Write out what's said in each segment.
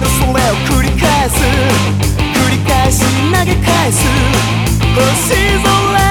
どそれを繰り返す。繰り返し投げ返す。星空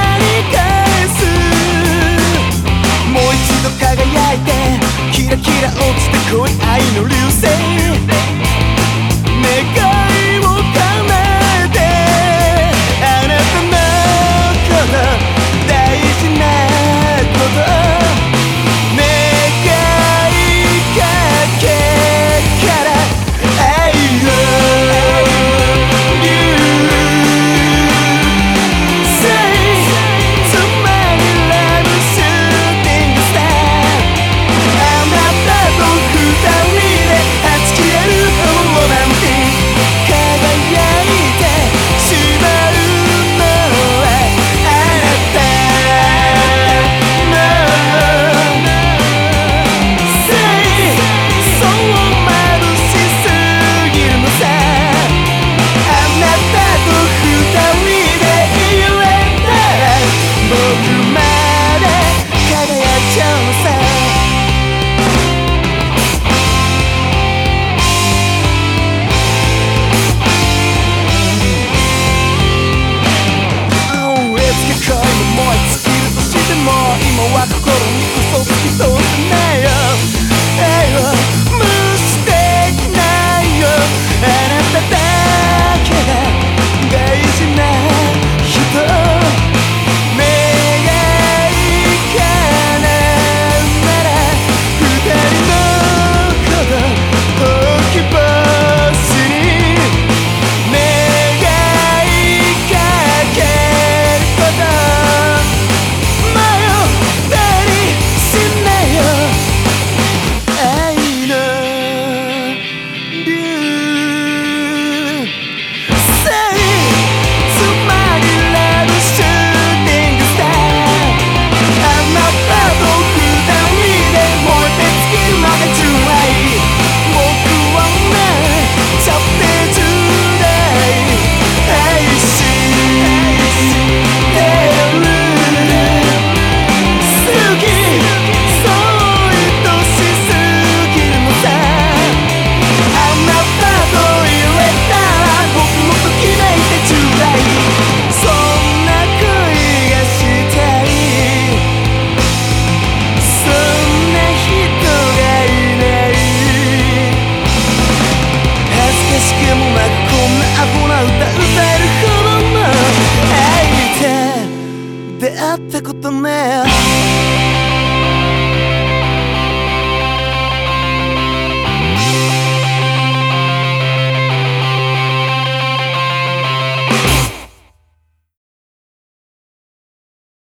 出会ったことね